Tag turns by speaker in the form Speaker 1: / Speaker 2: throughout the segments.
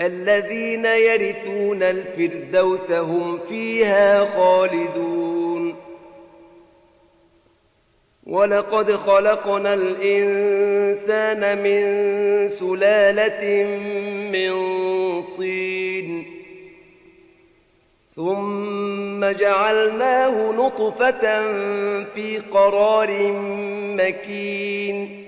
Speaker 1: الذين يرثون الفردوس هم فيها خالدون. ولقد خلقنا الإنسان من سلالة من طين. ثم جعلناه نطفة في قرار مكين.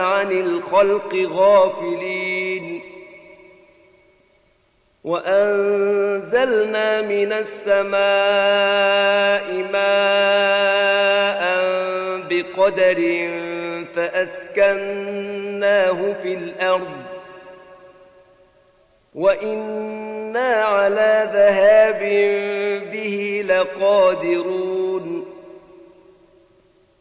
Speaker 1: عن الخلق غافلين وأنزلنا من السماء ماء بقدر فأسكناه في الأرض وإنا على ذهاب به لقادرون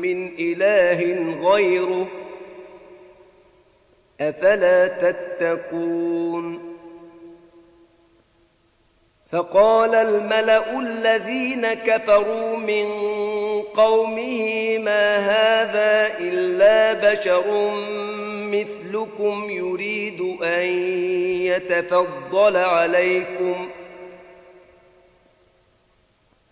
Speaker 1: من إله غيره أفلا تتقون فقال الملأ الذين كفروا من قومه ما هذا إلا بشر مثلكم يريد أن يتفضل عليكم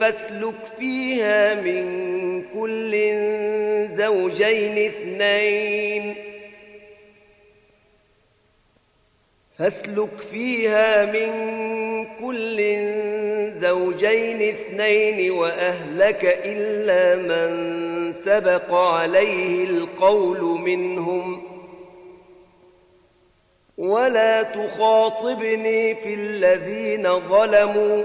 Speaker 1: فاسلك فيها من كل زوجين اثنين. فاسلك فيها من كل زوجين اثنين وأهلك إلا من سبق عليه القول منهم. ولا تخاطبني في الذين ظلموا.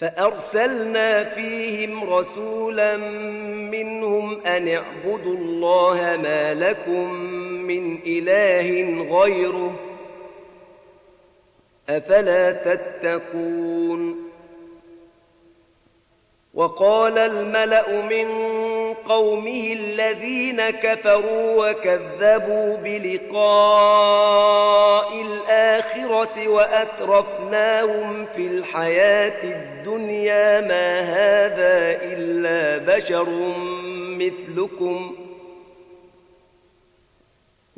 Speaker 1: فأرسلنا فيهم رسولا منهم أن اعبدوا الله ما لكم من إله غيره أفلا تتقون وقال الملأ من قومه الذين كفروا وكذبوا بلقاء الآخرة وأترفناهم في الحياة الدنيا ما هذا إلا بشر مثلكم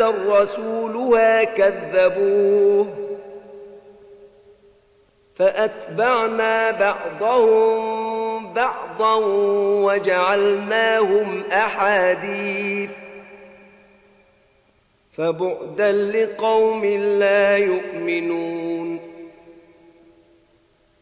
Speaker 1: رسولها كذبوه فأتبعنا بعضهم بعضا وجعلناهم أحاديث. فبعدا لقوم لا يؤمنون.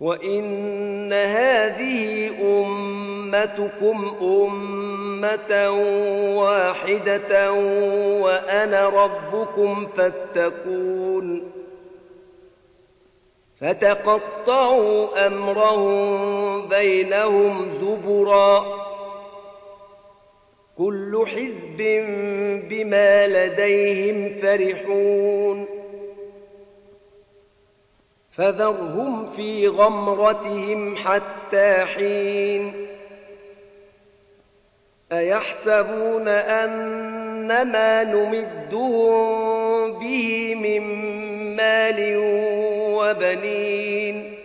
Speaker 1: وإن هذه أمتكم أمة واحدة وأنا ربكم فاتقون فتقطعوا أمرهم بينهم زبرا كل حزب بما لديهم فرحون فذرهم في غمرتهم حتى حين. أيحسبون أن ما نمدهم به من مال وبنين.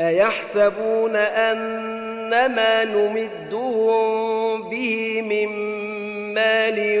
Speaker 1: أيحسبون أن ما نمدهم به من مال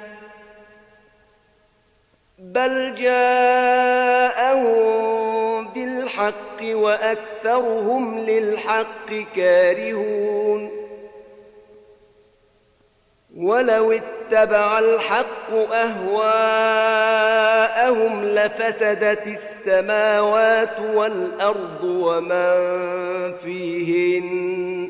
Speaker 1: بل جاءهم بالحق وأكثرهم للحق كارهون ولو اتبع الحق أهواءهم لفسدت السماوات والأرض ومن فيهن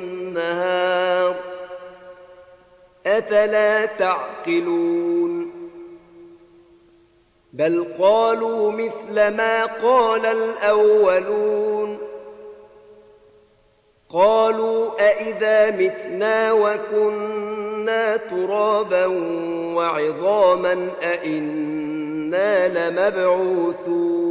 Speaker 1: أفلا تعقلون؟ بل قالوا مثل ما قال الأولون. قالوا أئذا متنا وكنا ترابا وعظاما أئنا لمبعوثون.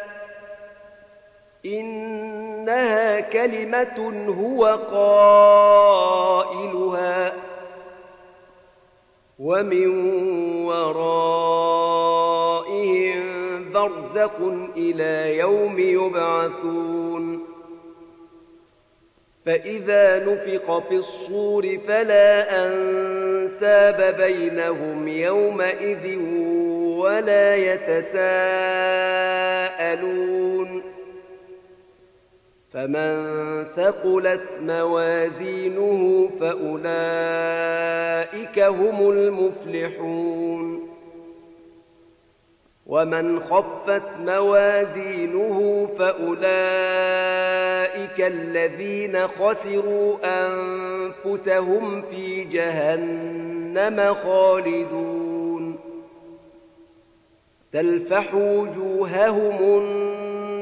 Speaker 1: إنها كلمة هو قائلها ومن ورائهم برزق إلى يوم يبعثون. فإذا نفق في الصور فلا أنساب بينهم يومئذ ولا يتساءلون. فمن ثقلت موازينه فأولئك هم المفلحون. ومن خفت موازينه فأولئك الذين خسروا أنفسهم في جهنم خالدون. تلفح وجوههم